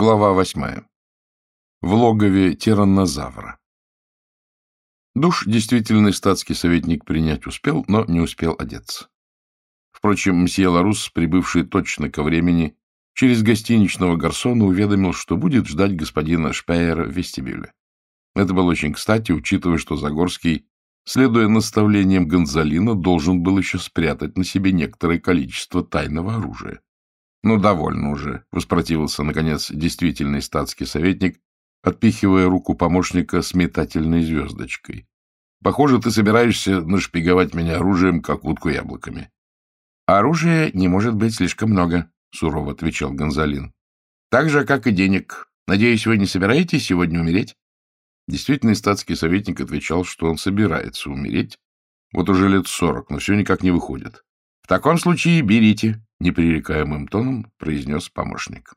Глава восьмая. В логове тираннозавра. Душ действительный статский советник принять успел, но не успел одеться. Впрочем, мсье Ларус, прибывший точно ко времени, через гостиничного гарсона уведомил, что будет ждать господина Шпеера в вестибюле. Это было очень кстати, учитывая, что Загорский, следуя наставлениям Гонзалина, должен был еще спрятать на себе некоторое количество тайного оружия. — Ну, довольно уже, — воспротивился, наконец, действительный статский советник, отпихивая руку помощника с метательной звездочкой. — Похоже, ты собираешься нашпиговать меня оружием, как утку яблоками. — Оружия не может быть слишком много, — сурово отвечал Гонзалин. — Так же, как и денег. Надеюсь, вы не собираетесь сегодня умереть? Действительный статский советник отвечал, что он собирается умереть. Вот уже лет сорок, но все никак не выходит. — В таком случае берите, — непререкаемым тоном произнес помощник.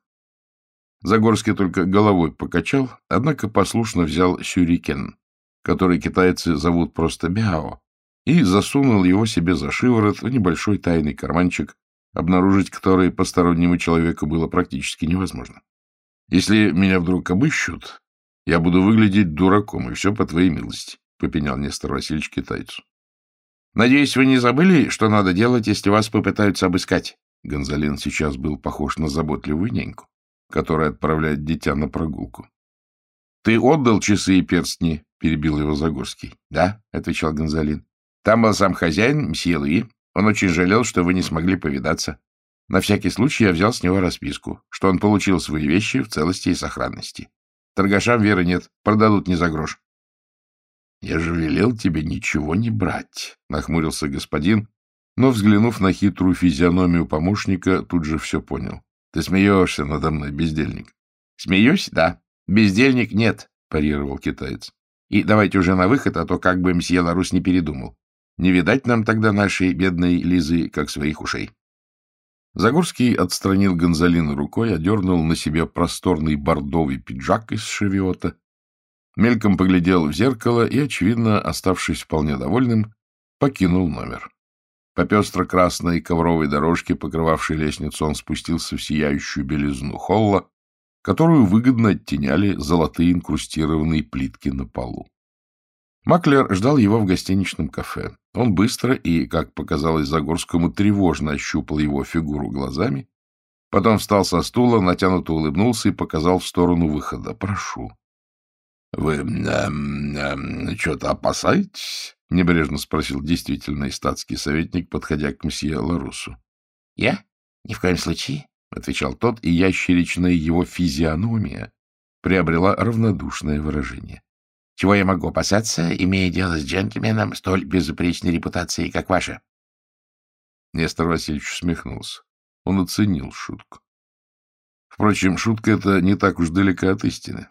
Загорский только головой покачал, однако послушно взял сюрикен, который китайцы зовут просто бяо, и засунул его себе за шиворот в небольшой тайный карманчик, обнаружить который постороннему человеку было практически невозможно. «Если меня вдруг обыщут, я буду выглядеть дураком, и все по твоей милости», — попенял Нестор Васильевич китайцу. «Надеюсь, вы не забыли, что надо делать, если вас попытаются обыскать?» Гонзалин сейчас был похож на заботливую няньку, которая отправляет дитя на прогулку. — Ты отдал часы и перстни? — перебил его Загорский. — Да, — отвечал Гонзалин. — Там был сам хозяин, мсье Луи. Он очень жалел, что вы не смогли повидаться. На всякий случай я взял с него расписку, что он получил свои вещи в целости и сохранности. Торгашам веры нет, продадут не за грош. — Я же велел тебе ничего не брать, — нахмурился господин, но, взглянув на хитрую физиономию помощника, тут же все понял. — Ты смеешься надо мной, бездельник. — Смеюсь? Да. Бездельник нет, — парировал китаец. — И давайте уже на выход, а то как бы мсье Ларус не передумал. Не видать нам тогда нашей бедной Лизы, как своих ушей. Загорский отстранил Гонзалина рукой, одернул на себе просторный бордовый пиджак из шевиота, мельком поглядел в зеркало и, очевидно, оставшись вполне довольным, покинул номер. По пестро-красной ковровой дорожке, покрывавшей лестницу, он спустился в сияющую белизну холла, которую выгодно оттеняли золотые инкрустированные плитки на полу. Маклер ждал его в гостиничном кафе. Он быстро и, как показалось Загорскому, тревожно ощупал его фигуру глазами, потом встал со стула, натянуто улыбнулся и показал в сторону выхода. «Прошу». «Вы э, э, что-то опасаетесь?» — небрежно спросил действительный статский советник, подходя к мсье Ларусу. — Я? Ни в коем случае, — отвечал тот, и ящеричная его физиономия приобрела равнодушное выражение. — Чего я могу опасаться, имея дело с джентльменом столь безупречной репутацией, как ваша? Нестор Васильевич усмехнулся. Он оценил шутку. Впрочем, шутка эта не так уж далека от истины.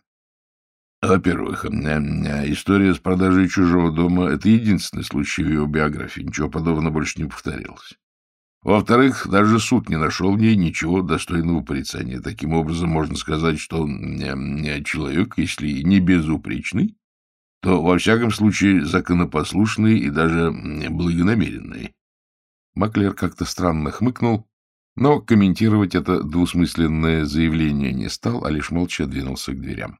Во-первых, история с продажей чужого дома — это единственный случай в его биографии. Ничего подобного больше не повторилось. Во-вторых, даже суд не нашел в ней ничего достойного порицания. Таким образом, можно сказать, что человек, если не безупречный, то, во всяком случае, законопослушный и даже благонамеренный. Маклер как-то странно хмыкнул, но комментировать это двусмысленное заявление не стал, а лишь молча двинулся к дверям.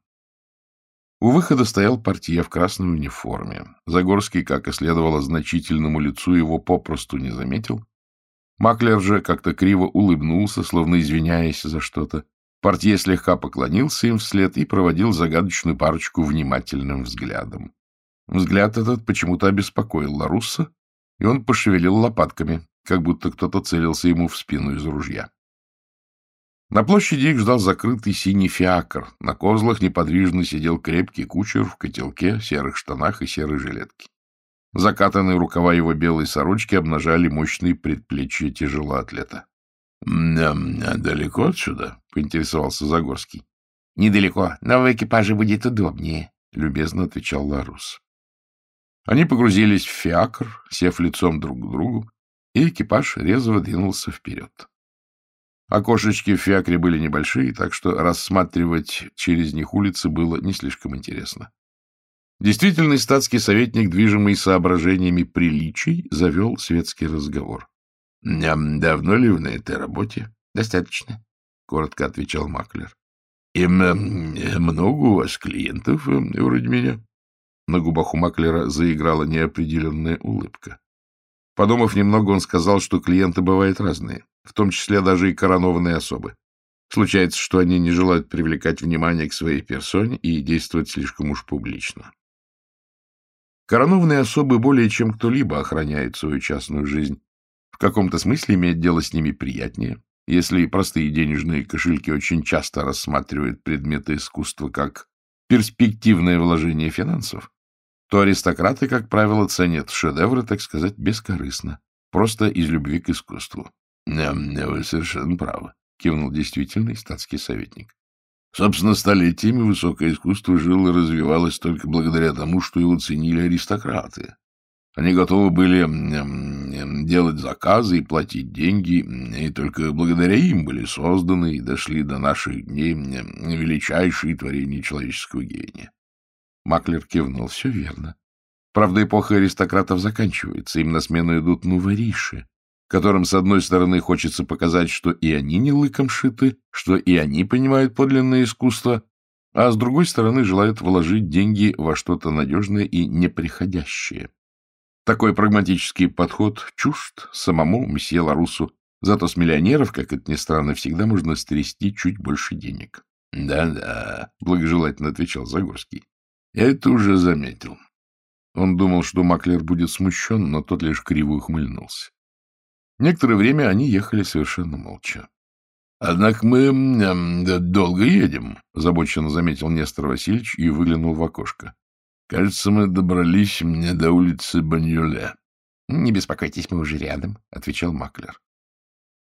У выхода стоял портье в красной униформе. Загорский, как и следовало значительному лицу, его попросту не заметил. Маклер же как-то криво улыбнулся, словно извиняясь за что-то. Портье слегка поклонился им вслед и проводил загадочную парочку внимательным взглядом. Взгляд этот почему-то обеспокоил Ларусса, и он пошевелил лопатками, как будто кто-то целился ему в спину из ружья. На площади их ждал закрытый синий фиакр. На козлах неподвижно сидел крепкий кучер в котелке, серых штанах и серой жилетке. Закатанные рукава его белой сорочки обнажали мощные предплечья тяжелоатлета. — Далеко отсюда? — поинтересовался Загорский. — Недалеко, но в экипаже будет удобнее, — любезно отвечал Ларус. Они погрузились в фиакр, сев лицом друг к другу, и экипаж резво двинулся вперед. Окошечки в фиакре были небольшие, так что рассматривать через них улицы было не слишком интересно. Действительный статский советник, движимый соображениями приличий, завел светский разговор. — Давно ли вы на этой работе? — Достаточно, — коротко отвечал Маклер. — И много у вас клиентов вроде меня? На губах у Маклера заиграла неопределенная улыбка. Подумав немного, он сказал, что клиенты бывают разные, в том числе даже и коронованные особы. Случается, что они не желают привлекать внимание к своей персоне и действовать слишком уж публично. Коронованные особы более чем кто-либо охраняют свою частную жизнь. В каком-то смысле иметь дело с ними приятнее, если простые денежные кошельки очень часто рассматривают предметы искусства как перспективное вложение финансов, то аристократы, как правило, ценят шедевры, так сказать, бескорыстно, просто из любви к искусству. — Вы совершенно правы, — кивнул действительный статский советник. Собственно, столетиями высокое искусство жило и развивалось только благодаря тому, что его ценили аристократы. Они готовы были делать заказы и платить деньги, и только благодаря им были созданы и дошли до наших дней величайшие творения человеческого гения. Маклер кивнул. Все верно. Правда, эпоха аристократов заканчивается, им на смену идут нувориши, которым, с одной стороны, хочется показать, что и они не лыком шиты, что и они понимают подлинное искусство, а с другой стороны, желают вложить деньги во что-то надежное и неприходящее. Такой прагматический подход чужд самому мсье Ларусу, зато с миллионеров, как это ни странно, всегда можно стрясти чуть больше денег. «Да — Да-да, — благожелательно отвечал Загорский. — Я это уже заметил. Он думал, что Маклер будет смущен, но тот лишь криво ухмыльнулся. Некоторое время они ехали совершенно молча. — Однако мы э, долго едем, — озабоченно заметил Нестор Васильевич и выглянул в окошко. — Кажется, мы добрались мне до улицы Баньюле. — Не беспокойтесь, мы уже рядом, — отвечал Маклер.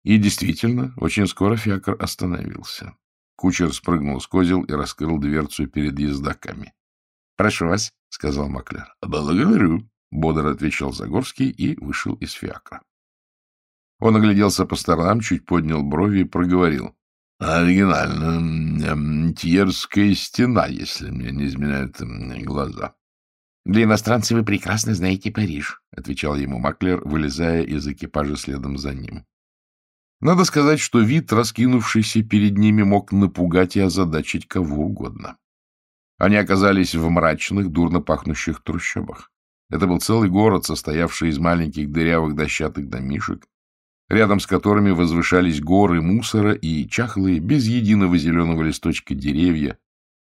И действительно, очень скоро фиакр остановился. Кучер спрыгнул с козел и раскрыл дверцу перед ездаками. — Прошу вас, — сказал Маклер. — Благодарю, — бодро отвечал Загорский и вышел из фиакра. Он огляделся по сторонам, чуть поднял брови и проговорил. — Оригинально. Тьерская стена, если мне не изменяют глаза. — Для иностранцев вы прекрасно знаете Париж, — отвечал ему Маклер, вылезая из экипажа следом за ним. Надо сказать, что вид, раскинувшийся перед ними, мог напугать и озадачить кого угодно. Они оказались в мрачных, дурно пахнущих трущобах. Это был целый город, состоявший из маленьких дырявых дощатых домишек, рядом с которыми возвышались горы мусора и чахлые, без единого зеленого листочка деревья,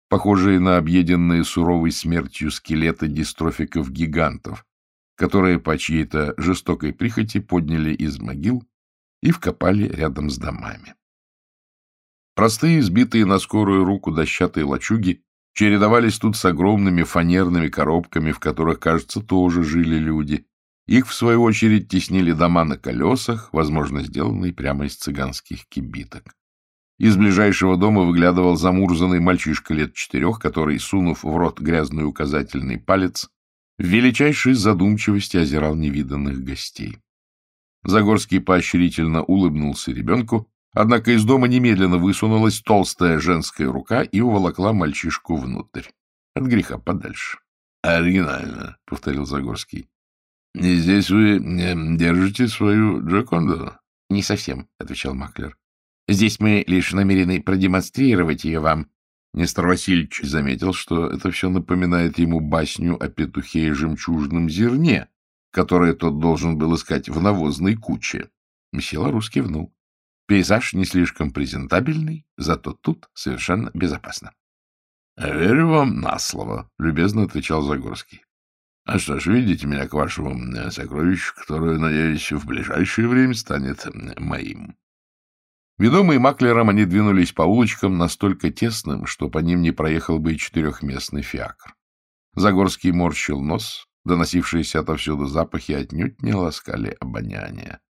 похожие на объеденные суровой смертью скелеты дистрофиков-гигантов, которые по чьей-то жестокой прихоти подняли из могил и вкопали рядом с домами. Простые, сбитые на скорую руку дощатые лачуги чередовались тут с огромными фанерными коробками, в которых, кажется, тоже жили люди, их, в свою очередь, теснили дома на колесах, возможно, сделанные прямо из цыганских кибиток. Из ближайшего дома выглядывал замурзанный мальчишка лет четырех, который, сунув в рот грязный указательный палец, в величайшей задумчивости озирал невиданных гостей. Загорский поощрительно улыбнулся ребенку, однако из дома немедленно высунулась толстая женская рука и уволокла мальчишку внутрь. От греха подальше. — Оригинально, — повторил Загорский. — И здесь вы держите свою Джоконду? — Не совсем, — отвечал Маклер. — Здесь мы лишь намерены продемонстрировать ее вам. Нестор Васильевич заметил, что это все напоминает ему басню о петухе и жемчужном зерне, которое тот должен был искать в навозной куче. Месье Ларус кивнул. Пейзаж не слишком презентабельный, зато тут совершенно безопасно. — Верю вам на слово, — любезно отвечал Загорский. А что ж, видите меня к вашему э, сокровищу, которое, надеюсь, в ближайшее время станет моим. Ведомые маклером, они двинулись по улочкам настолько тесным, что по ним не проехал бы и четырехместный фиакр. Загорский морщил нос, доносившиеся отовсюду запахи отнюдь не ласкали обоняние.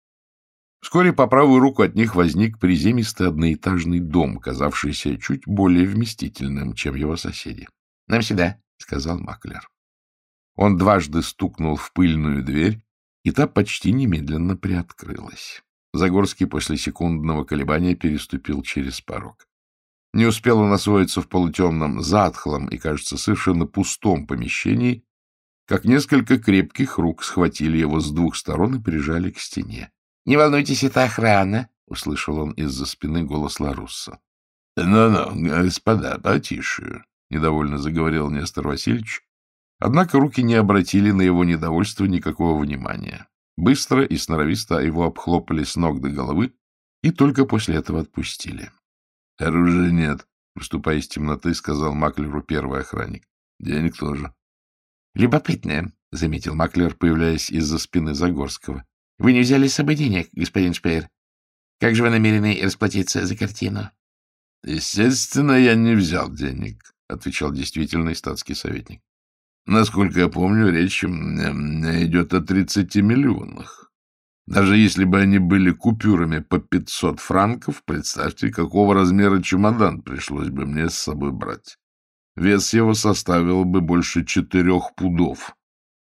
Вскоре по правую руку от них возник приземистый одноэтажный дом, казавшийся чуть более вместительным, чем его соседи. — Нам сюда, — сказал Маклер. Он дважды стукнул в пыльную дверь, и та почти немедленно приоткрылась. Загорский после секундного колебания переступил через порог. Не успел он освоиться в полутемном, затхлом и, кажется, совершенно пустом помещении, как несколько крепких рук схватили его с двух сторон и прижали к стене. — Не волнуйтесь, это охрана, — услышал он из-за спины голос Ларусса. — Ну-ну, господа, потише, — недовольно заговорил Нестор Васильевич. Однако руки не обратили на его недовольство никакого внимания. Быстро и сноровисто его обхлопали с ног до головы и только после этого отпустили. — Оружия нет, — выступая из темноты, сказал Маклеру первый охранник. — Денег тоже. — Любопытно, — заметил Маклер, появляясь из-за спины Загорского. — Вы не взяли с собой денег, господин Шпеер? Как же вы намерены расплатиться за картину? — Естественно, я не взял денег, — отвечал действительный статский советник. Насколько я помню, речь идет о 30 миллионах. Даже если бы они были купюрами по 500 франков, представьте, какого размера чемодан пришлось бы мне с собой брать. Вес его составил бы больше четырех пудов.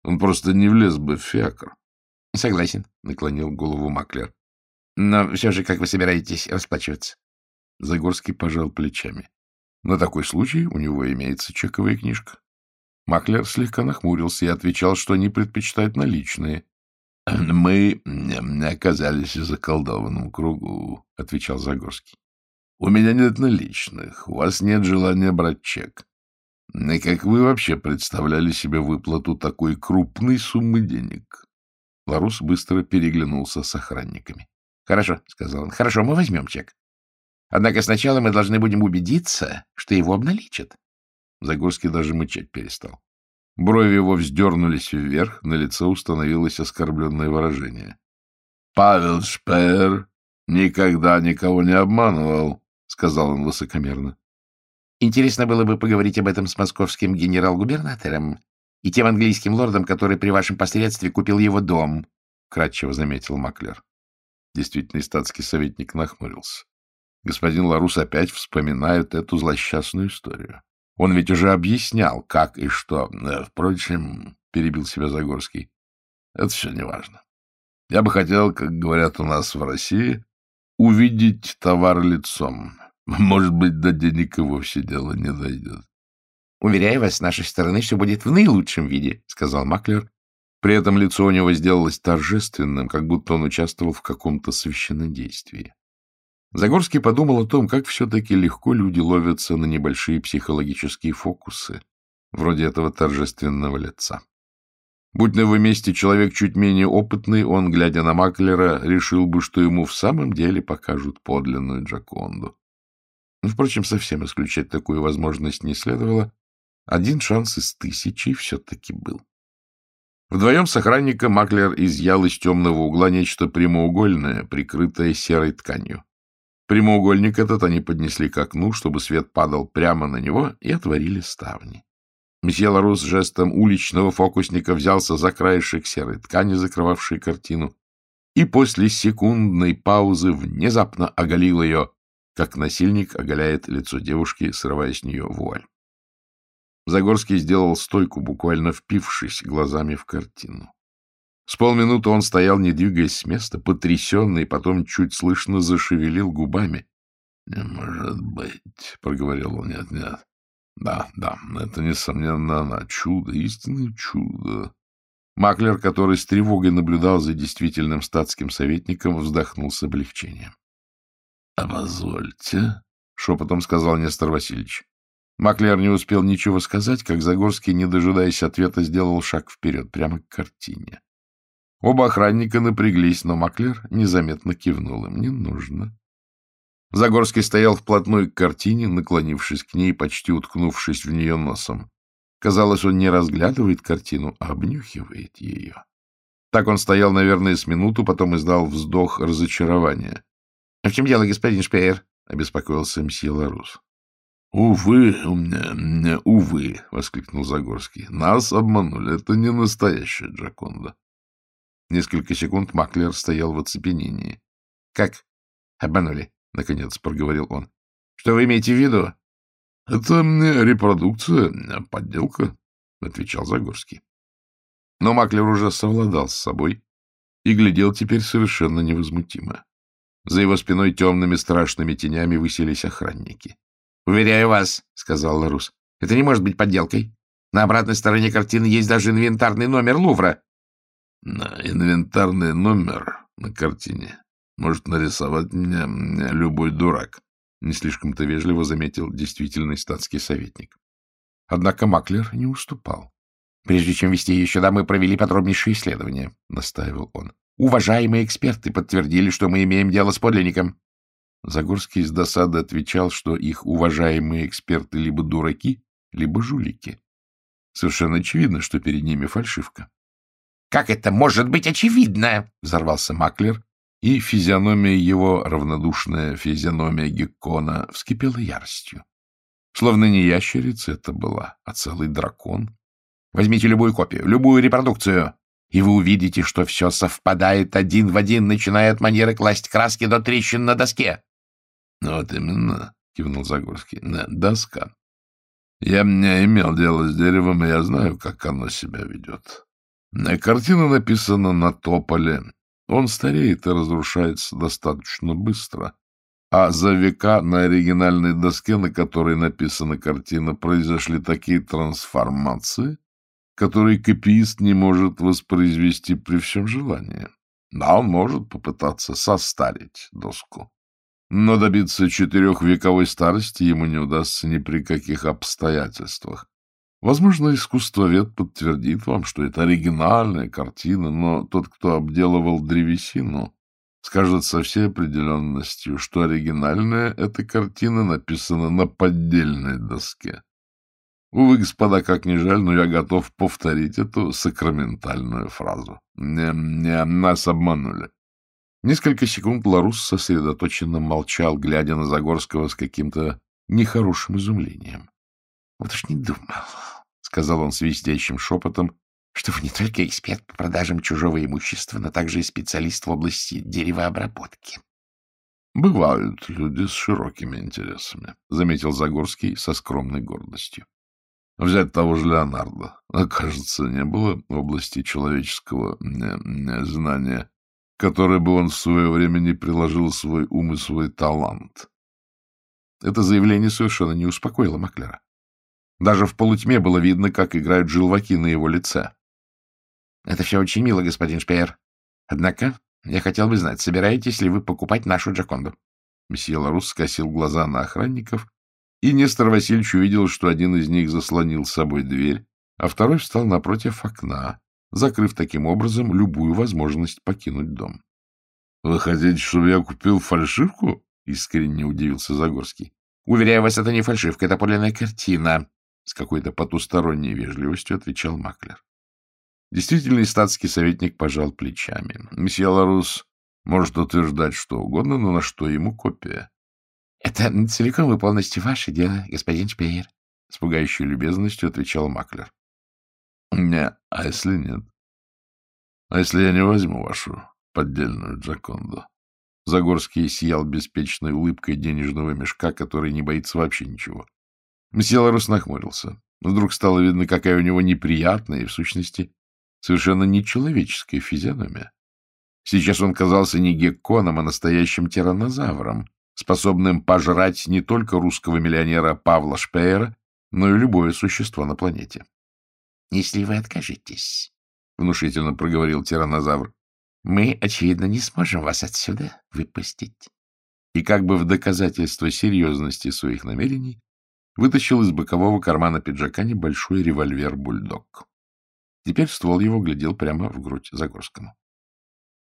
Он просто не влез бы в фиакр. — Согласен, — наклонил голову Маклер. — Но все же как вы собираетесь расплачиваться? Загорский пожал плечами. На такой случай у него имеется чековая книжка. Маклер слегка нахмурился и отвечал, что они предпочитают наличные. — Мы оказались в заколдованном кругу, — отвечал Загорский. — У меня нет наличных, у вас нет желания брать чек. Как вы вообще представляли себе выплату такой крупной суммы денег? Ларус быстро переглянулся с охранниками. — Хорошо, — сказал он, — хорошо, мы возьмем чек. Однако сначала мы должны будем убедиться, что его обналичат. Загорский даже мычать перестал. Брови его вздернулись вверх, на лице установилось оскорбленное выражение. — Павел Шпеер никогда никого не обманывал, — сказал он высокомерно. — Интересно было бы поговорить об этом с московским генерал-губернатором и тем английским лордом, который при вашем посредстве купил его дом, — кратчево заметил Маклер. Действительный статский советник нахмурился. Господин Ларус опять вспоминает эту злосчастную историю. Он ведь уже объяснял, как и что. Э, впрочем, перебил себя Загорский, это все неважно. Я бы хотел, как говорят у нас в России, увидеть товар лицом. Может быть, до денег и вовсе дело не дойдет. — Уверяю вас, с нашей стороны все будет в наилучшем виде, — сказал Маклер. При этом лицо у него сделалось торжественным, как будто он участвовал в каком-то священнодействии. Загорский подумал о том, как все-таки легко люди ловятся на небольшие психологические фокусы, вроде этого торжественного лица. Будь на его месте человек чуть менее опытный, он, глядя на Маклера, решил бы, что ему в самом деле покажут подлинную Джаконду. Впрочем, совсем исключать такую возможность не следовало. Один шанс из тысячи все-таки был. Вдвоем с охранником Маклер изъял из темного угла нечто прямоугольное, прикрытое серой тканью. Прямоугольник этот они поднесли к окну, чтобы свет падал прямо на него, и отворили ставни. Месье Ларус жестом уличного фокусника взялся за краешек серой ткани, закрывавшей картину, и после секундной паузы внезапно оголил ее, как насильник оголяет лицо девушки, срывая с нее вуаль. Загорский сделал стойку, буквально впившись глазами в картину. С полминуты он стоял, не двигаясь с места, потрясенный, потом чуть слышно зашевелил губами. — Не может быть, — проговорил он, — нет, нет. Да, да, это, несомненно, она. Чудо, истинное чудо. Маклер, который с тревогой наблюдал за действительным статским советником, вздохнул с облегчением. — А позвольте, — шепотом сказал Нестор Васильевич. Маклер не успел ничего сказать, как Загорский, не дожидаясь ответа, сделал шаг вперед, прямо к картине. Оба охранника напряглись, но Маклер незаметно кивнул им. Не нужно. Загорский стоял вплотную к картине, наклонившись к ней, почти уткнувшись в нее носом. Казалось, он не разглядывает картину, а обнюхивает ее. Так он стоял, наверное, с минуту, потом издал вздох разочарования. — В чем дело, господин Шпеер? — обеспокоился мсье Ларус. — Увы, увы, — воскликнул Загорский. — Нас обманули. Это не настоящая Джаконда. Несколько секунд Маклер стоял в оцепенении. — Как? Обманули, — наконец проговорил он. — Что вы имеете в виду? — Это репродукция, подделка, — отвечал Загорский. Но Маклер уже совладал с собой и глядел теперь совершенно невозмутимо. За его спиной темными страшными тенями высились охранники. — Уверяю вас, — сказал Ларус, — это не может быть подделкой. На обратной стороне картины есть даже инвентарный номер Лувра. На инвентарный номер на картине может нарисовать мне любой дурак, — не слишком-то вежливо заметил действительный статский советник. Однако Маклер не уступал. — Прежде чем вести ее сюда, мы провели подробнейшие исследования, — настаивал он. — Уважаемые эксперты подтвердили, что мы имеем дело с подлинником. Загорский с досады отвечал, что их уважаемые эксперты либо дураки, либо жулики. Совершенно очевидно, что перед ними фальшивка. — Как это может быть очевидно? — взорвался Маклер, и физиономия его, равнодушная физиономия Геккона, вскипела яростью. Словно не ящерица это была, а целый дракон. Возьмите любую копию, любую репродукцию, и вы увидите, что все совпадает один в один, начиная от манеры класть краски до трещин на доске. — Вот именно, — кивнул Загорский, — доска. Я не имел дела с деревом, и я знаю, как оно себя ведет. Картина написана на тополе. Он стареет и разрушается достаточно быстро. А за века на оригинальной доске, на которой написана картина, произошли такие трансформации, который копиист не может воспроизвести при всем желании. Да, он может попытаться состарить доску. Но добиться четырехвековой старости ему не удастся ни при каких обстоятельствах. Возможно, искусствовед подтвердит вам, что это оригинальная картина, но тот, кто обделывал древесину, скажет со всей определенностью, что оригинальная эта картина написана на поддельной доске. Увы, господа, как ни жаль, но я готов повторить эту сакраментальную фразу. Не, не, нас обманули. Несколько секунд Ларус сосредоточенно молчал, глядя на Загорского с каким-то нехорошим изумлением. — Вот уж не думал, — сказал он свистящим шепотом, — что вы не только эксперт по продажам чужого имущества, но также и специалист в области деревообработки. — Бывают люди с широкими интересами, — заметил Загорский со скромной гордостью. Взять того же Леонардо. Кажется, не было в области человеческого знания, которое бы он в свое время не приложил свой ум и свой талант. Это заявление совершенно не успокоило Маклера. Даже в полутьме было видно, как играют желваки на его лице. — Это все очень мило, господин Шпеер. Однако я хотел бы знать, собираетесь ли вы покупать нашу Джаконду? Месье Ларус скосил глаза на охранников и Нестор Васильевич увидел, что один из них заслонил с собой дверь, а второй встал напротив окна, закрыв таким образом любую возможность покинуть дом. — Вы хотите, чтобы я купил фальшивку? — искренне удивился Загорский. — Уверяю вас, это не фальшивка, это подлинная картина, — с какой-то потусторонней вежливостью отвечал Маклер. Действительный статский советник пожал плечами. Месье Ларус может утверждать что угодно, но на что ему копия? — Это целиком и полностью ваше дело, господин Шпеер, — с пугающей любезностью отвечал Маклер. — Не, а если нет? А если я не возьму вашу поддельную Джаконду? Загорский сиял беспечной улыбкой денежного мешка, который не боится вообще ничего. Месье Ларус нахмурился. Вдруг стало видно, какая у него неприятная и, в сущности, совершенно нечеловеческая физиономия. Сейчас он казался не гекконом, а настоящим тираннозавром, способным пожрать не только русского миллионера Павла Шпеера, но и любое существо на планете. — Если вы откажетесь, — внушительно проговорил тиранозавр, — мы, очевидно, не сможем вас отсюда выпустить. И как бы в доказательство серьезности своих намерений вытащил из бокового кармана пиджака небольшой револьвер-бульдог. Теперь ствол его глядел прямо в грудь Загорскому.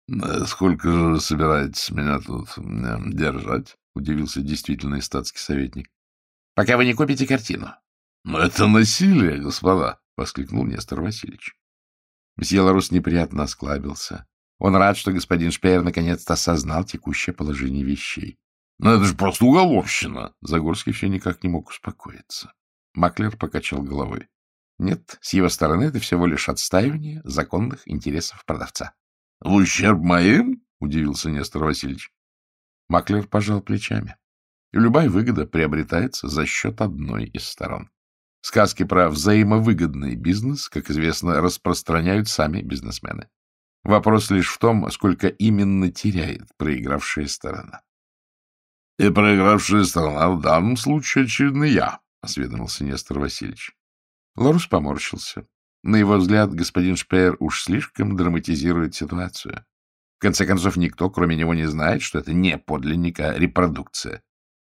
— Сколько же собираетесь меня тут держать? — удивился действительный статский советник. — Пока вы не купите картину. — Но это насилие, господа! — воскликнул Нестор Васильевич. Месье Ларус неприятно осклабился. Он рад, что господин Шпеер наконец-то осознал текущее положение вещей. — Но это же просто уголовщина! Загорский все никак не мог успокоиться. Маклер покачал головой. Нет, с его стороны это всего лишь отстаивание законных интересов продавца. — В ущерб моим? — удивился Нестор Васильевич. Маклер пожал плечами. Любая выгода приобретается за счет одной из сторон. Сказки про взаимовыгодный бизнес, как известно, распространяют сами бизнесмены. Вопрос лишь в том, сколько именно теряет проигравшая сторона. — И проигравшая сторона в данном случае, очевидно, я, — осведомился Нестор Васильевич. Ларус поморщился. На его взгляд, господин Шпеер уж слишком драматизирует ситуацию. В конце концов, никто, кроме него, не знает, что это не подлинник, а репродукция.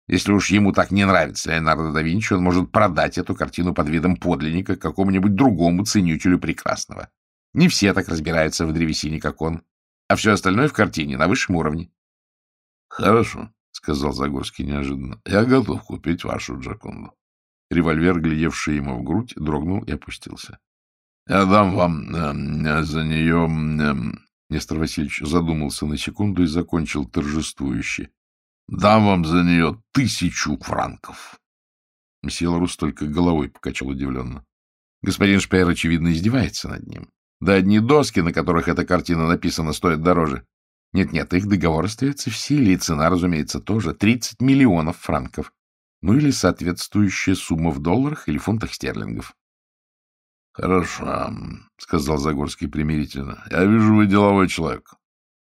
Если уж ему так не нравится Леонардо да Винчи, он может продать эту картину под видом подлинника какому-нибудь другому ценителю прекрасного. Не все так разбираются в древесине, как он. А все остальное в картине на высшем уровне. — Хорошо, — сказал Загорский неожиданно. — Я готов купить вашу Джаконду. Револьвер, глядевший ему в грудь, дрогнул и опустился. — Я дам вам э, за нее... Э, Нестор Васильевич задумался на секунду и закончил торжествующе. — Дам вам за нее тысячу франков. Мсье Ларус только головой покачал удивленно. Господин Шпеер, очевидно, издевается над ним. Да одни доски, на которых эта картина написана, стоят дороже. Нет-нет, их договор остается в силе, и цена, разумеется, тоже. 30 миллионов франков. Ну или соответствующая сумма в долларах или фунтах стерлингов. — Хорошо, — сказал Загорский примирительно. — Я вижу, вы деловой человек.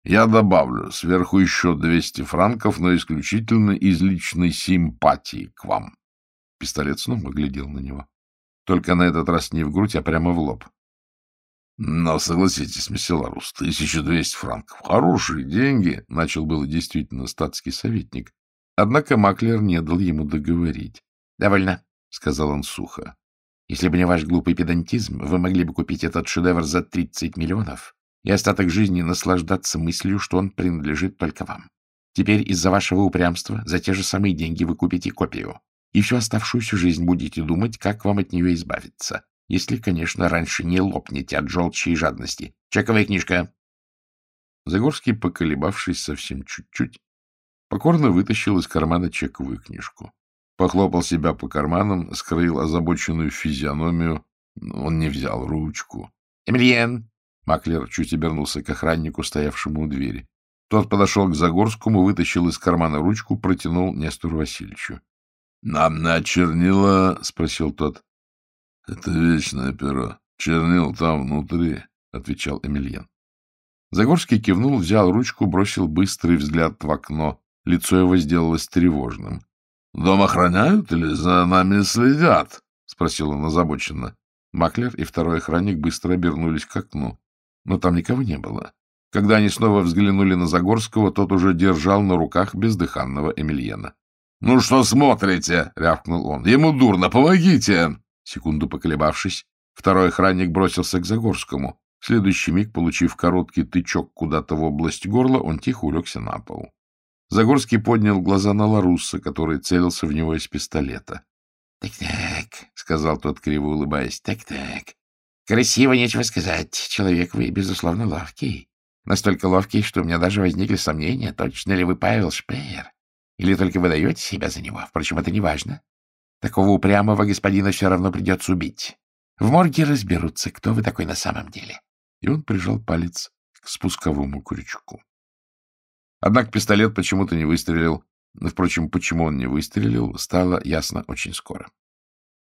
Я добавлю сверху еще 200 франков, но исключительно из личной симпатии к вам. Пистолет снова глядел на него. Только на этот раз не в грудь, а прямо в лоб. Но согласитесь, месье Ларус, 1200 франков. Хорошие деньги, — начал было действительно статский советник. Однако Маклер не дал ему договорить. — Довольно, — сказал он сухо. — Если бы не ваш глупый педантизм, вы могли бы купить этот шедевр за 30 миллионов и остаток жизни наслаждаться мыслью, что он принадлежит только вам. Теперь из-за вашего упрямства за те же самые деньги вы купите копию, и всю оставшуюся жизнь будете думать, как вам от нее избавиться. Если, конечно, раньше не лопнете от желчи и жадности. Чековая книжка. Загорский, поколебавшись совсем чуть-чуть, покорно вытащил из кармана чековую книжку. Похлопал себя по карманам, скрыл озабоченную физиономию. Он не взял ручку. «Эмильен!» Маклер чуть обернулся к охраннику, стоявшему у двери. Тот подошел к Загорскому, вытащил из кармана ручку, протянул Нестору Васильевичу. — Нам на чернила? — спросил тот. — Это вечное перо. Чернил там внутри, — отвечал Эмильен. Загорский кивнул, взял ручку, бросил быстрый взгляд в окно. Лицо его сделалось тревожным. — Дом охраняют или за нами следят? — спросил он озабоченно. Маклер и второй охранник быстро обернулись к окну, но там никого не было. Когда они снова взглянули на Загорского, тот уже держал на руках бездыханного Эмильена. — Ну что смотрите? — рявкнул он. — Ему дурно, помогите! Секунду поколебавшись, второй охранник бросился к Загорскому. В следующий миг, получив короткий тычок куда-то в область горла, он тихо улегся на пол. Загорский поднял глаза на Ларусса, который целился в него из пистолета. «Так, — Так-так, — сказал тот, криво улыбаясь, так — так-так. Красиво, нечего сказать. Человек вы, безусловно, ловкий. Настолько ловкий, что у меня даже возникли сомнения, точно ли вы Павел Шпеер, или только выдаете себя за него. Впрочем, это не важно. Такого упрямого господина все равно придется убить. В морге разберутся, кто вы такой на самом деле. И он прижал палец к спусковому крючку. Однако пистолет почему-то не выстрелил. Впрочем, почему он не выстрелил, стало ясно очень скоро.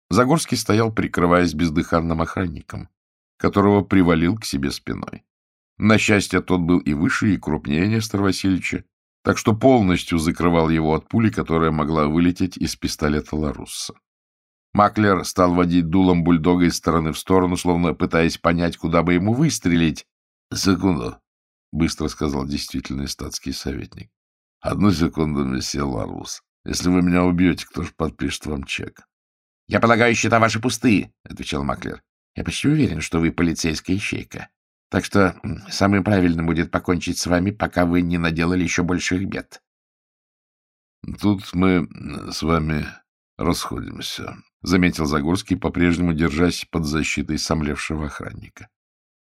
Загорский стоял, прикрываясь бездыханным охранником, которого привалил к себе спиной. На счастье, тот был и выше, и крупнее Нестора Васильевича, так что полностью закрывал его от пули, которая могла вылететь из пистолета Ларусса. Маклер стал водить дулом бульдога из стороны в сторону, словно пытаясь понять, куда бы ему выстрелить. — Секунду, — быстро сказал действительный статский советник. — Одну секунду, месье Ларус. Если вы меня убьете, кто же подпишет вам чек? — Я полагаю, счета ваши пустые, — отвечал Маклер. — Я почти уверен, что вы полицейская ищейка. Так что самым правильным будет покончить с вами, пока вы не наделали еще больших бед. — Тут мы с вами расходимся, — заметил Загорский, по-прежнему держась под защитой сомлевшего охранника.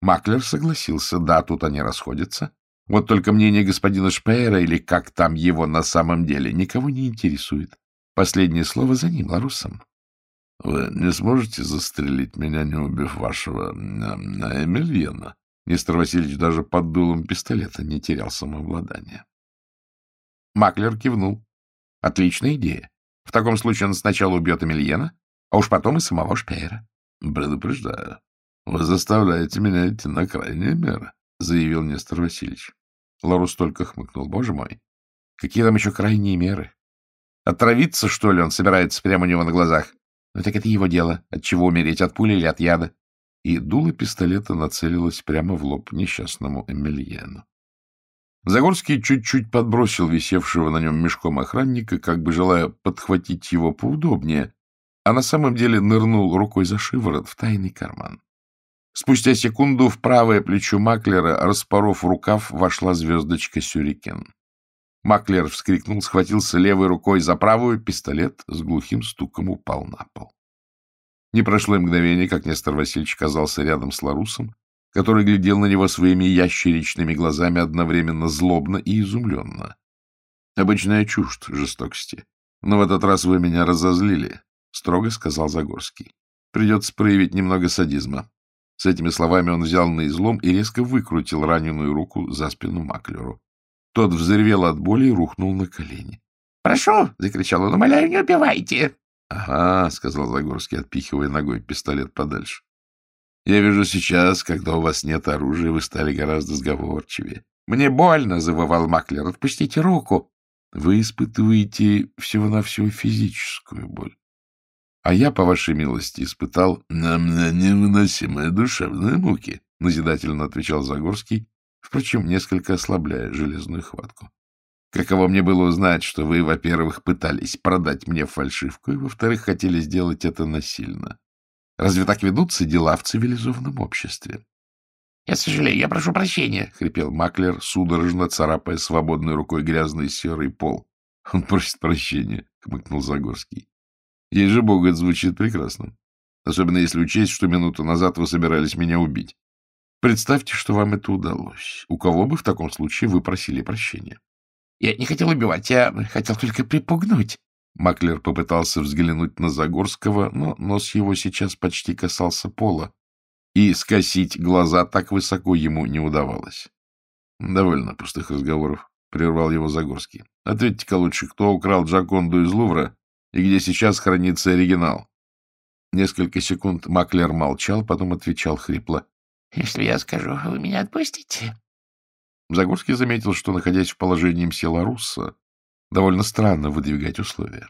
Маклер согласился. Да, тут они расходятся. Вот только мнение господина Шпеера, или как там его на самом деле, никого не интересует. Последнее слово за ним, Ларусом. — Вы не сможете застрелить меня, не убив вашего Эмильена? Нестор Васильевич даже под дулом пистолета не терял самообладания. Маклер кивнул. Отличная идея. В таком случае он сначала убьет Эмильена, а уж потом и самого Шпеера. — Предупреждаю, вы заставляете меня идти на крайние меры, — заявил Нестор Васильевич. Ларус только хмыкнул. — Боже мой, какие там еще крайние меры? Отравиться, что ли, он собирается прямо у него на глазах? Ну так это его дело. От чего умереть, от пули или от яда? И дуло пистолета нацелилось прямо в лоб несчастному Эмильену. Загорский чуть-чуть подбросил висевшего на нем мешком охранника, как бы желая подхватить его поудобнее, а на самом деле нырнул рукой за шиворот в тайный карман. Спустя секунду в правое плечо Маклера, распоров рукав, вошла звездочка Сюрикен. Маклер вскрикнул, схватился левой рукой за правую, пистолет с глухим стуком упал на пол. Не прошло и мгновение, как Нестор Васильевич оказался рядом с Ларусом, который глядел на него своими ящеричными глазами одновременно злобно и изумленно. — Обычная чушь жестокости. Но в этот раз вы меня разозлили, — строго сказал Загорский. — Придется проявить немного садизма. С этими словами он взял на излом и резко выкрутил раненую руку за спину Маклеру. Тот взревел от боли и рухнул на колени. — Прошу! — закричал он. — Умоляю, не убивайте! — Ага, — сказал Загорский, отпихивая ногой пистолет подальше. — Я вижу сейчас, когда у вас нет оружия, вы стали гораздо сговорчивее. — Мне больно! — завывал Маклер. — Отпустите руку! — Вы испытываете всего-навсего физическую боль. А я, по вашей милости, испытал нам невыносимые душевные муки, — назидательно отвечал Загорский, впрочем, несколько ослабляя железную хватку. Каково мне было узнать, что вы, во-первых, пытались продать мне фальшивку, и, во-вторых, хотели сделать это насильно. Разве так ведутся дела в цивилизованном обществе? — Я сожалею, я прошу прощения, — хрипел Маклер, судорожно царапая свободной рукой грязный серый пол. — Он просит прощения, — хмыкнул Загорский. Ей же Бог, это звучит прекрасно. Особенно если учесть, что минуту назад вы собирались меня убить. Представьте, что вам это удалось. У кого бы в таком случае вы просили прощения? — Я не хотел убивать, я хотел только припугнуть. Маклер попытался взглянуть на Загорского, но нос его сейчас почти касался пола, и скосить глаза так высоко ему не удавалось. — Довольно пустых разговоров, — прервал его Загорский. — Ответьте-ка лучше, кто украл Джаконду из Лувра и где сейчас хранится оригинал. Несколько секунд Маклер молчал, потом отвечал хрипло. — Если я скажу, вы меня отпустите? Загорский заметил, что, находясь в положении мсье Ларусса, довольно странно выдвигать условия.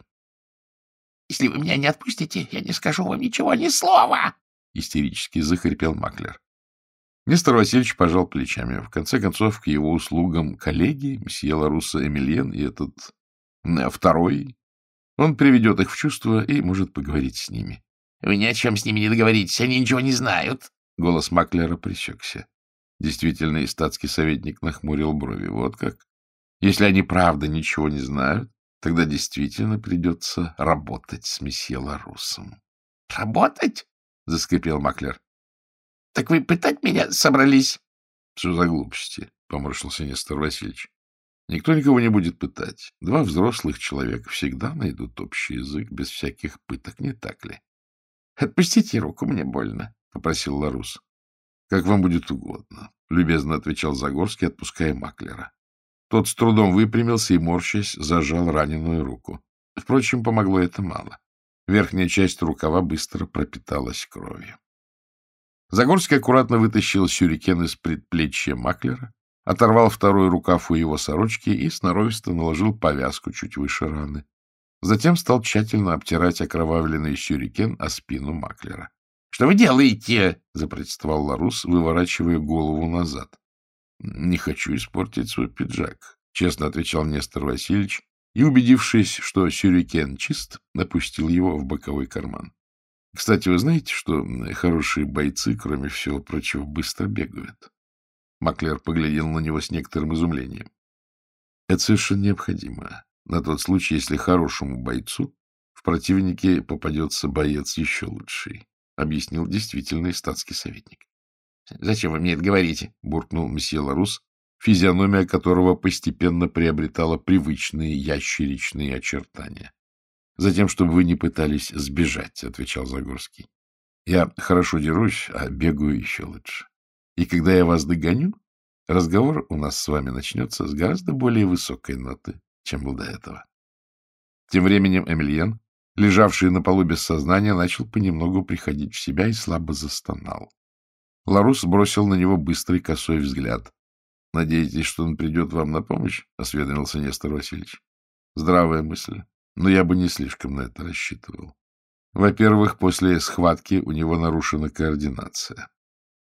— Если вы меня не отпустите, я не скажу вам ничего, ни слова! — истерически захрипел Маклер. Нестор Васильевич пожал плечами. В конце концов, к его услугам коллеги, мсье Ларусса Эмильен и этот второй он приведет их в чувство и может поговорить с ними. — Вы ни о чем с ними не договоритесь, они ничего не знают. Голос Маклера пресекся. Действительно, и статский советник нахмурил брови. Вот как. Если они правда ничего не знают, тогда действительно придется работать с месье Ларусом. — Работать? — заскрипел Маклер. — Так вы пытать меня собрались? — Что за глупости? — поморщился Нестор Васильевич. Никто никого не будет пытать. Два взрослых человека всегда найдут общий язык без всяких пыток, не так ли? — Отпустите руку, мне больно, — попросил Ларус. — Как вам будет угодно, — любезно отвечал Загорский, отпуская Маклера. Тот с трудом выпрямился и, морщась, зажал раненую руку. Впрочем, помогло это мало. Верхняя часть рукава быстро пропиталась кровью. Загорский аккуратно вытащил сюрикен из предплечья Маклера, оторвал второй рукав у его сорочки и сноровисто наложил повязку чуть выше раны. Затем стал тщательно обтирать окровавленный сюрикен о спину Маклера. — Что вы делаете? — запротестовал Ларус, выворачивая голову назад. — Не хочу испортить свой пиджак, — честно отвечал Нестор Васильевич, и, убедившись, что сюрикен чист, опустил его в боковой карман. Кстати, вы знаете, что хорошие бойцы, кроме всего прочего, быстро бегают? Маклер поглядел на него с некоторым изумлением. Это совершенно необходимо. На тот случай, если хорошему бойцу в противнике попадется боец еще лучший, объяснил действительный статский советник. — Зачем вы мне это говорите? — буркнул месье Ларус, физиономия которого постепенно приобретала привычные ящеричные очертания. — Затем, чтобы вы не пытались сбежать, — отвечал Загорский. — Я хорошо дерусь, а бегаю еще лучше. И когда я вас догоню, разговор у нас с вами начнется с гораздо более высокой ноты, чем был до этого. Тем временем Эмильен, лежавший на полу без сознания, начал понемногу приходить в себя и слабо застонал. Ларус бросил на него быстрый косой взгляд. — Надеетесь, что он придет вам на помощь? — осведомился Нестор Васильевич. — Здравая мысль, но я бы не слишком на это рассчитывал. Во-первых, после схватки у него нарушена координация.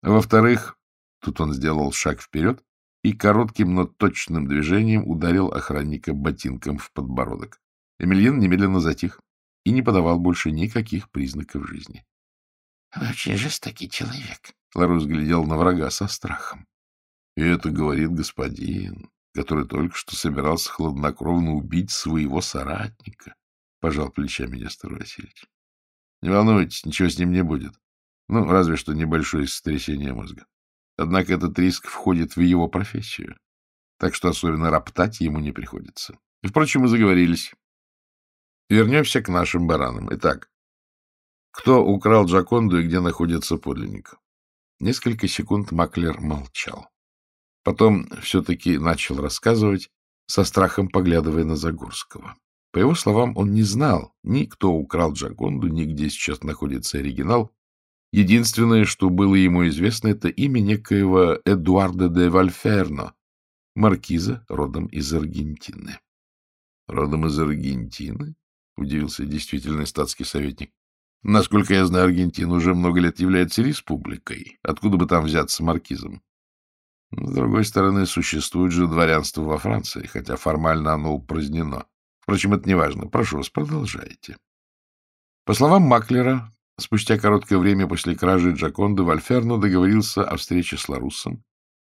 Во-вторых, тут он сделал шаг вперед, и коротким, но точным движением ударил охранника ботинком в подбородок. Эмильен немедленно затих и не подавал больше никаких признаков жизни. — Вы очень жестокий человек. Ларус глядел на врага со страхом. — И это говорит господин, который только что собирался хладнокровно убить своего соратника, — пожал плечами Нестор Васильевич. — Не волнуйтесь, ничего с ним не будет. Ну, разве что небольшое сотрясение мозга. Однако этот риск входит в его профессию, так что особенно роптать ему не приходится. И, впрочем, мы заговорились. Вернемся к нашим баранам. Итак, кто украл Джаконду и где находится подлинник? Несколько секунд Маклер молчал. Потом все-таки начал рассказывать, со страхом поглядывая на Загорского. По его словам, он не знал ни кто украл Джаконду, ни где сейчас находится оригинал, Единственное, что было ему известно, это имя некоего Эдуарда де Вальферно, маркиза, родом из Аргентины. — Родом из Аргентины? — удивился действительный статский советник. — Насколько я знаю, Аргентина уже много лет является республикой. Откуда бы там взяться маркизом? С другой стороны, существует же дворянство во Франции, хотя формально оно упразднено. Впрочем, это не важно. Прошу вас, продолжайте. По словам Маклера, Спустя короткое время после кражи Джаконда Вальферно договорился о встрече с Ларусом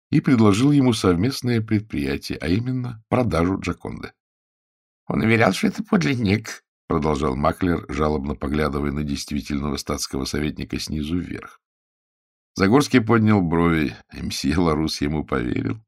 и предложил ему совместное предприятие, а именно продажу Джаконды. — Он уверял, что это подлинник, — продолжал Маклер, жалобно поглядывая на действительного статского советника снизу вверх. Загорский поднял брови, мсье Ларус ему поверил.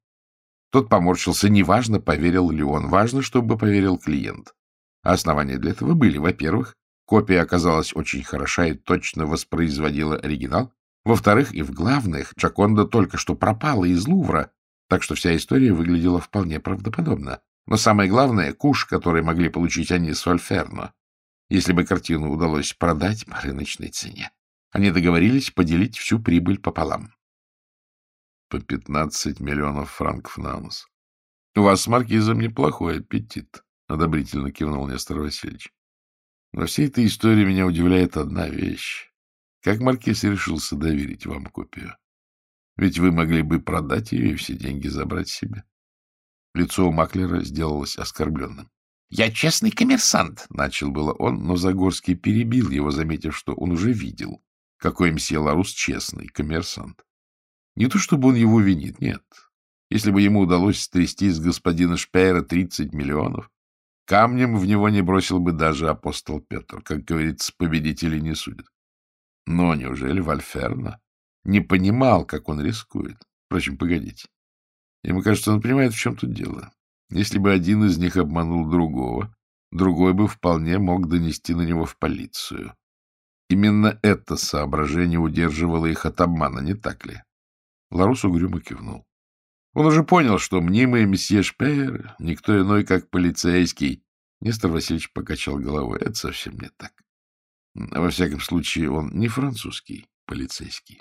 Тот поморщился. Неважно, поверил ли он, важно, чтобы поверил клиент. А основания для этого были, во-первых, Копия оказалась очень хороша и точно воспроизводила оригинал. Во-вторых, и в главных, Джаконда только что пропала из Лувра, так что вся история выглядела вполне правдоподобно. Но самое главное — куш, который могли получить они с Ольферно, если бы картину удалось продать по рыночной цене. Они договорились поделить всю прибыль пополам. — По пятнадцать миллионов франков на унс. — У вас с маркизом неплохой аппетит, — одобрительно кивнул Нестор Васильевич. Во всей этой истории меня удивляет одна вещь. Как маркиз решился доверить вам копию? Ведь вы могли бы продать ее и все деньги забрать себе. Лицо у Маклера сделалось оскорбленным. — Я честный коммерсант, — начал было он, но Загорский перебил его, заметив, что он уже видел, какой мсье Ларус честный коммерсант. Не то чтобы он его винит, нет. Если бы ему удалось стрясти с господина Шпейра 30 миллионов, Камнем в него не бросил бы даже апостол Петр. Как говорится, победителей не судят. Но неужели Вальферна не понимал, как он рискует? Впрочем, погодите. Ему кажется, он понимает, в чем тут дело. Если бы один из них обманул другого, другой бы вполне мог донести на него в полицию. Именно это соображение удерживало их от обмана, не так ли? Ларус угрюмо кивнул. Он уже понял, что мнимый месье Шпеер — никто иной, как полицейский. Нестор Васильевич покачал головой. Это совсем не так. Во всяком случае, он не французский полицейский.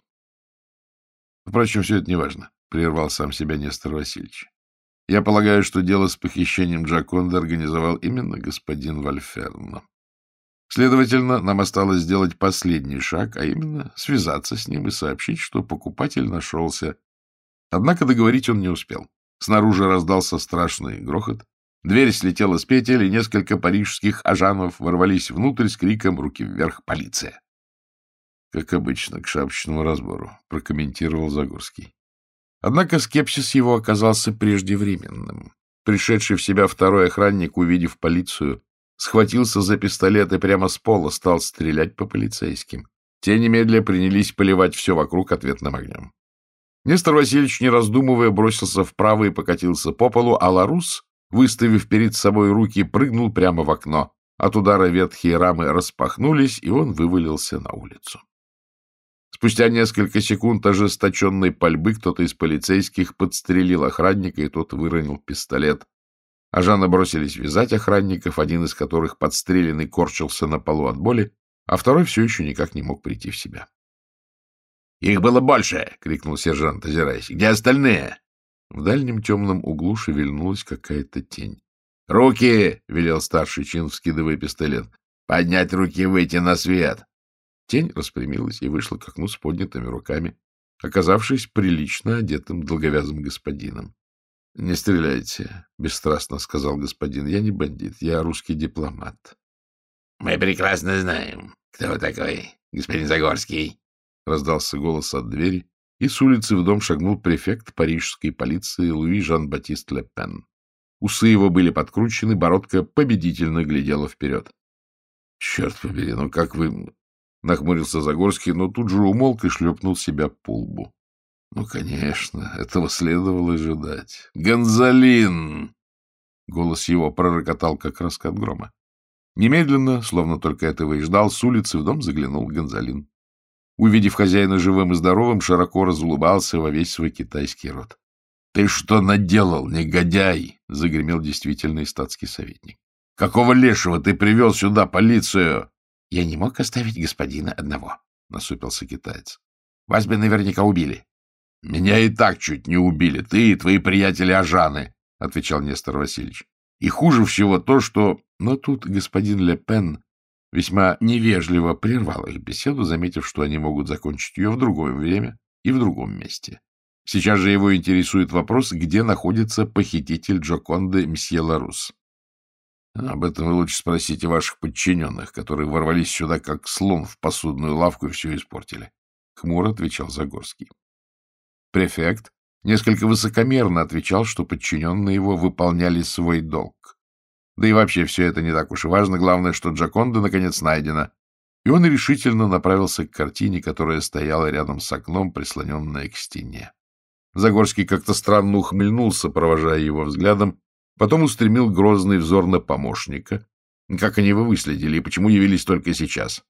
Впрочем, все это неважно, — прервал сам себя Нестор Васильевич. Я полагаю, что дело с похищением Джаконда организовал именно господин Вальферно. Следовательно, нам осталось сделать последний шаг, а именно связаться с ним и сообщить, что покупатель нашелся Однако договорить он не успел. Снаружи раздался страшный грохот. Дверь слетела с петель, и несколько парижских ажанов ворвались внутрь с криком «Руки вверх! Полиция!» «Как обычно, к шапочному разбору», — прокомментировал Загорский. Однако скепсис его оказался преждевременным. Пришедший в себя второй охранник, увидев полицию, схватился за пистолет и прямо с пола стал стрелять по полицейским. Те немедля принялись поливать все вокруг ответным огнем. Нестор Васильевич, не раздумывая, бросился вправо и покатился по полу, а Ларус, выставив перед собой руки, прыгнул прямо в окно. От удара ветхие рамы распахнулись, и он вывалился на улицу. Спустя несколько секунд ожесточенной пальбы кто-то из полицейских подстрелил охранника, и тот выронил пистолет. А Жанна бросились вязать охранников, один из которых подстреленный корчился на полу от боли, а второй все еще никак не мог прийти в себя. — Их было больше! — крикнул сержант, озираясь. — Где остальные? В дальнем темном углу шевельнулась какая-то тень. — Руки! — велел старший чин, вскидывая пистолет. — Поднять руки и выйти на свет! Тень распрямилась и вышла к окну с поднятыми руками, оказавшись прилично одетым долговязым господином. — Не стреляйте, — бесстрастно сказал господин. — Я не бандит, я русский дипломат. — Мы прекрасно знаем, кто вы такой, господин Загорский, — раздался голос от двери, и с улицы в дом шагнул префект парижской полиции Луи Жан-Батист Лепен. Усы его были подкручены, бородка победительно глядела вперед. — Черт побери, ну как вы... — нахмурился Загорский, но тут же умолк и шлепнул себя по лбу. Ну, конечно, этого следовало ожидать. «Гонзалин!» Голос его пророкотал, как раскат грома. Немедленно, словно только этого и ждал, с улицы в дом заглянул Гонзалин. Увидев хозяина живым и здоровым, широко разулыбался во весь свой китайский рот. — Ты что наделал, негодяй? — загремел действительный статский советник. — Какого лешего ты привел сюда полицию? — Я не мог оставить господина одного, — насупился китаец. — Вас бы наверняка убили. — Меня и так чуть не убили, ты и твои приятели Ажаны, — отвечал Нестор Васильевич. — И хуже всего то, что... Но тут господин Ле Пен весьма невежливо прервал их беседу, заметив, что они могут закончить ее в другое время и в другом месте. Сейчас же его интересует вопрос, где находится похититель Джоконды мсье Ларус. — Об этом вы лучше спросите ваших подчиненных, которые ворвались сюда как слон в посудную лавку и все испортили. Хмуро отвечал Загорский. Префект несколько высокомерно отвечал, что подчиненные его выполняли свой долг. Да и вообще все это не так уж и важно. Главное, что Джаконда наконец найдена. И он решительно направился к картине, которая стояла рядом с окном, прислоненная к стене. Загорский как-то странно ухмыльнулся, провожая его взглядом, потом устремил грозный взор на помощника. Как они его выследили и почему явились только сейчас?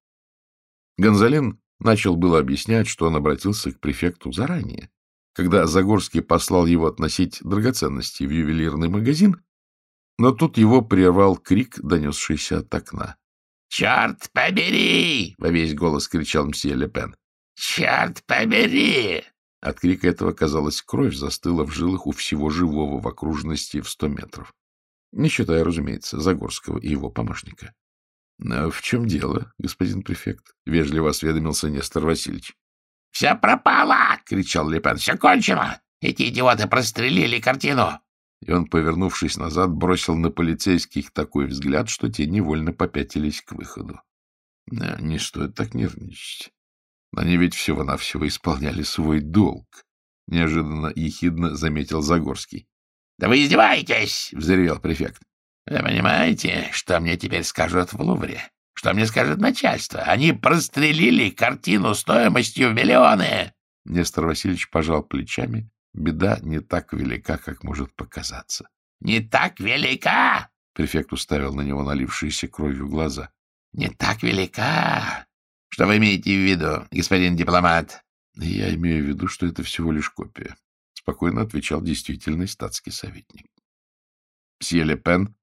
Гонзалин начал было объяснять, что он обратился к префекту заранее, когда Загорский послал его относить драгоценности в ювелирный магазин, но тут его прервал крик, донесшийся от окна. — Черт побери! — во весь голос кричал мсье Лепен. — Черт побери! От крика этого, казалось, кровь застыла в жилах у всего живого в окружности в сто метров. Не считая, разумеется, Загорского и его помощника. — В чем дело, господин префект? — вежливо осведомился Нестор Васильевич. «Все пропало!» — кричал Лепен. «Все кончено! Эти идиоты прострелили картину!» И он, повернувшись назад, бросил на полицейских такой взгляд, что те невольно попятились к выходу. Не стоит так нервничать. Они ведь всего-навсего исполняли свой долг. Неожиданно ехидно заметил Загорский. — Да вы издеваетесь! — взревел префект. — Вы понимаете, что мне теперь скажут в Лувре? Что мне скажет начальство? Они прострелили картину стоимостью в миллионы. Нестор Васильевич пожал плечами. Беда не так велика, как может показаться. — Не так велика? — префект уставил на него налившиеся кровью глаза. — Не так велика? Что вы имеете в виду, господин дипломат? — Я имею в виду, что это всего лишь копия, — спокойно отвечал действительный статский советник. Псье Пен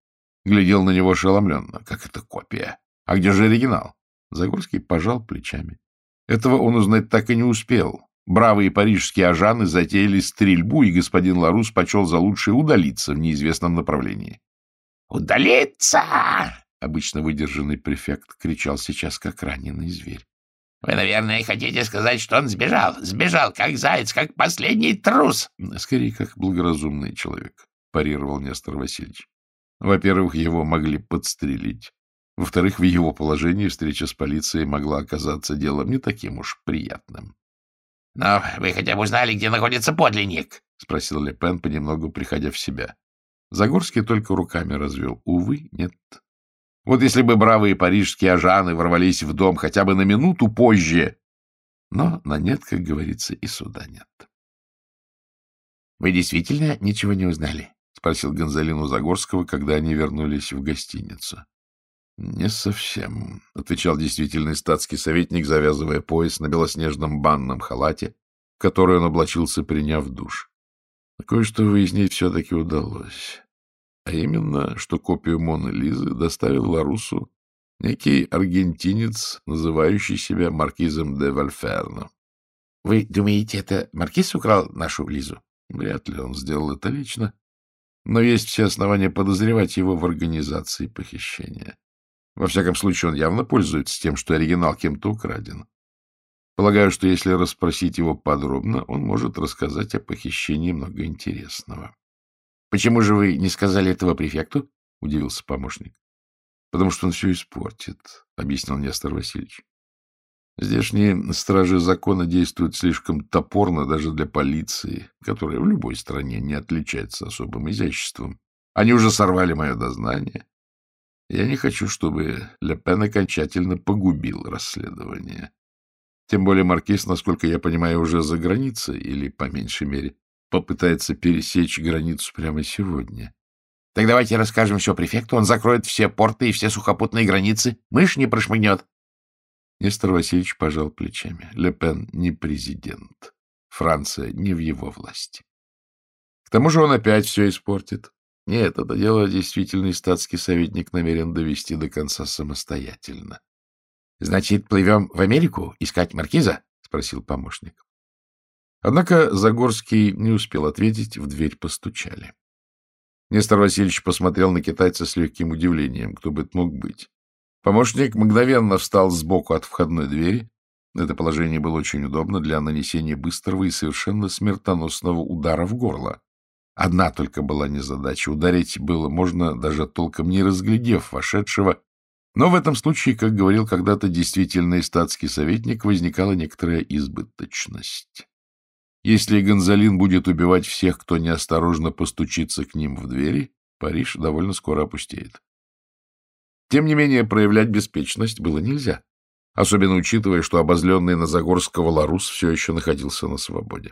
глядел на него ошеломленно. — Как это копия? А где же оригинал? Загорский пожал плечами. Этого он узнать так и не успел. Бравые парижские ажаны затеяли стрельбу, и господин Ларус почел за лучшее удалиться в неизвестном направлении. «Удалиться!» — обычно выдержанный префект кричал сейчас, как раненый зверь. «Вы, наверное, хотите сказать, что он сбежал? Сбежал, как заяц, как последний трус!» «Скорее, как благоразумный человек», — парировал Нестор Васильевич. «Во-первых, его могли подстрелить. Во-вторых, в его положении встреча с полицией могла оказаться делом не таким уж приятным. — Но вы хотя бы узнали, где находится подлинник? — спросил Лепен, понемногу приходя в себя. Загорский только руками развел. Увы, нет. Вот если бы бравые парижские ажаны ворвались в дом хотя бы на минуту позже. Но на нет, как говорится, и суда нет. — Вы действительно ничего не узнали? — спросил Гонзалину Загорского, когда они вернулись в гостиницу. — Не совсем, — отвечал действительный статский советник, завязывая пояс на белоснежном банном халате, в который он облачился, приняв душ. Кое-что выяснить все-таки удалось. А именно, что копию Моны Лизы доставил Ларусу некий аргентинец, называющий себя маркизом де Вальферно. — Вы думаете, это маркиз украл нашу Лизу? Вряд ли он сделал это лично, но есть все основания подозревать его в организации похищения. Во всяком случае, он явно пользуется тем, что оригинал кем-то украден. Полагаю, что если расспросить его подробно, он может рассказать о похищении много интересного. Почему же вы не сказали этого префекту? — удивился помощник. — Потому что он все испортит, — объяснил Нестор Васильевич. Здешние стражи закона действуют слишком топорно даже для полиции, которая в любой стране не отличается особым изяществом. Они уже сорвали мое дознание. Я не хочу, чтобы Лепен окончательно погубил расследование. Тем более маркиз, насколько я понимаю, уже за границей, или, по меньшей мере, попытается пересечь границу прямо сегодня. — Так давайте расскажем все префекту. Он закроет все порты и все сухопутные границы. Мышь не прошмыгнет. Нестор Васильевич пожал плечами. Лепен не президент. Франция не в его власти. К тому же он опять все испортит. Нет, это дело действительный статский советник намерен довести до конца самостоятельно. — Значит, плывем в Америку искать маркиза? — спросил помощник. Однако Загорский не успел ответить, в дверь постучали. Нестор Васильевич посмотрел на китайца с легким удивлением, кто бы это мог быть. Помощник мгновенно встал сбоку от входной двери. Это положение было очень удобно для нанесения быстрого и совершенно смертоносного удара в горло. Одна только была незадача. Ударить было можно, даже толком не разглядев вошедшего. Но в этом случае, как говорил когда-то действительный статский советник, возникала некоторая избыточность. Если Гонзалин будет убивать всех, кто неосторожно постучится к ним в двери, Париж довольно скоро опустеет. Тем не менее, проявлять беспечность было нельзя, особенно учитывая, что обозленный на Загорского Ларус все еще находился на свободе.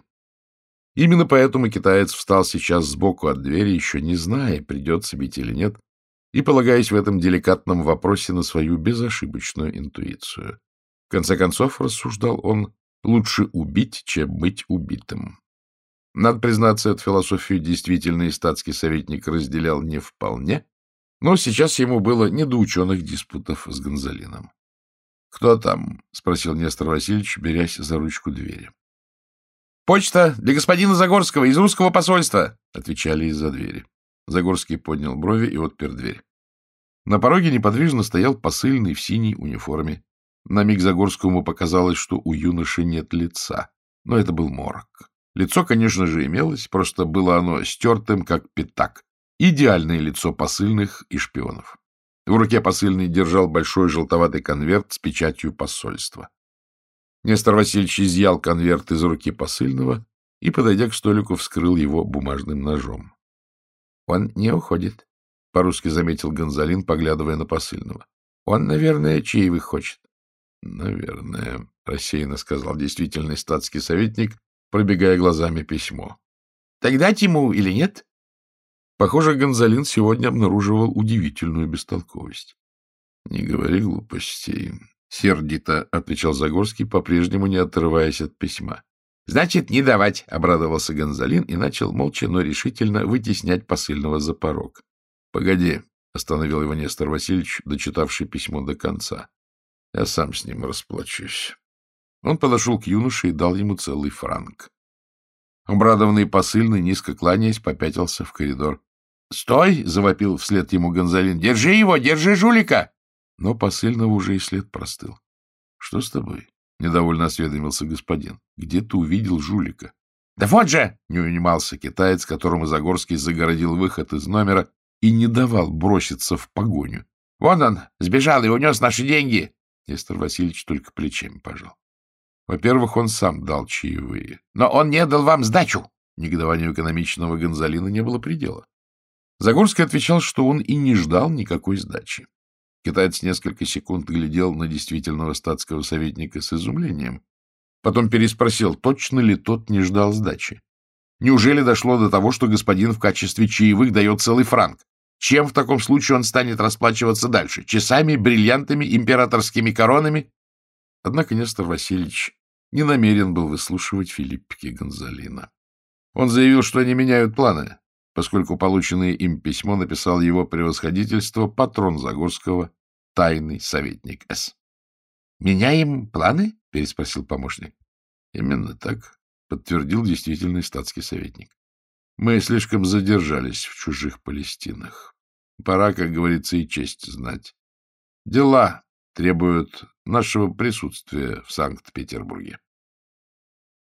Именно поэтому китаец встал сейчас сбоку от двери, еще не зная, придется бить или нет, и полагаясь в этом деликатном вопросе на свою безошибочную интуицию. В конце концов, рассуждал он, лучше убить, чем быть убитым. Надо признаться, эту философию действительный статский советник разделял не вполне, но сейчас ему было не до ученых диспутов с Гонзалином. — Кто там? — спросил Нестор Васильевич, берясь за ручку двери. — Почта для господина Загорского из русского посольства, — отвечали из-за двери. Загорский поднял брови и отпер дверь. На пороге неподвижно стоял посыльный в синей униформе. На миг Загорскому показалось, что у юноши нет лица, но это был морок. Лицо, конечно же, имелось, просто было оно стертым, как пятак, Идеальное лицо посыльных и шпионов. В руке посыльный держал большой желтоватый конверт с печатью посольства. Нестор Васильевич изъял конверт из руки посыльного и, подойдя к столику, вскрыл его бумажным ножом. — Он не уходит, — по-русски заметил Гонзалин, поглядывая на посыльного. — Он, наверное, чаевых хочет. — Наверное, — рассеянно сказал действительный статский советник, пробегая глазами письмо. — Тогда ему или нет? Похоже, Гонзалин сегодня обнаруживал удивительную бестолковость. — Не говори глупостей, — сердито отвечал Загорский, по-прежнему не отрываясь от письма. — Значит, не давать, — обрадовался Гонзалин и начал молча, но решительно вытеснять посыльного за порог. — Погоди, — остановил его Нестор Васильевич, дочитавший письмо до конца. — Я сам с ним расплачусь. Он подошел к юноше и дал ему целый франк. Обрадованный посыльный, низко кланяясь, попятился в коридор. «Стой!» — завопил вслед ему Гонзалин. «Держи его! Держи жулика!» Но посыльного уже и след простыл. «Что с тобой?» — недовольно осведомился господин. «Где ты увидел жулика?» «Да вот же!» — не унимался китаец, которому Загорский загородил выход из номера и не давал броситься в погоню. «Вон он! Сбежал и унес наши деньги!» Нестор Васильевич только плечами пожал. Во-первых, он сам дал чаевые. «Но он не дал вам сдачу!» Негодованию экономичного Гонзалина не было предела. Загорский отвечал, что он и не ждал никакой сдачи. Китаец несколько секунд глядел на действительного статского советника с изумлением. Потом переспросил, точно ли тот не ждал сдачи. Неужели дошло до того, что господин в качестве чаевых дает целый франк? Чем в таком случае он станет расплачиваться дальше? Часами, бриллиантами, императорскими коронами? Однако Нестор Васильевич не намерен был выслушивать Филиппики Гонзалина. Он заявил, что они меняют планы поскольку полученное им письмо написал его превосходительство патрон Загорского, тайный советник С. — Меняем планы? — переспросил помощник. — Именно так, — подтвердил действительный статский советник. — Мы слишком задержались в чужих Палестинах. Пора, как говорится, и честь знать. Дела требуют нашего присутствия в Санкт-Петербурге.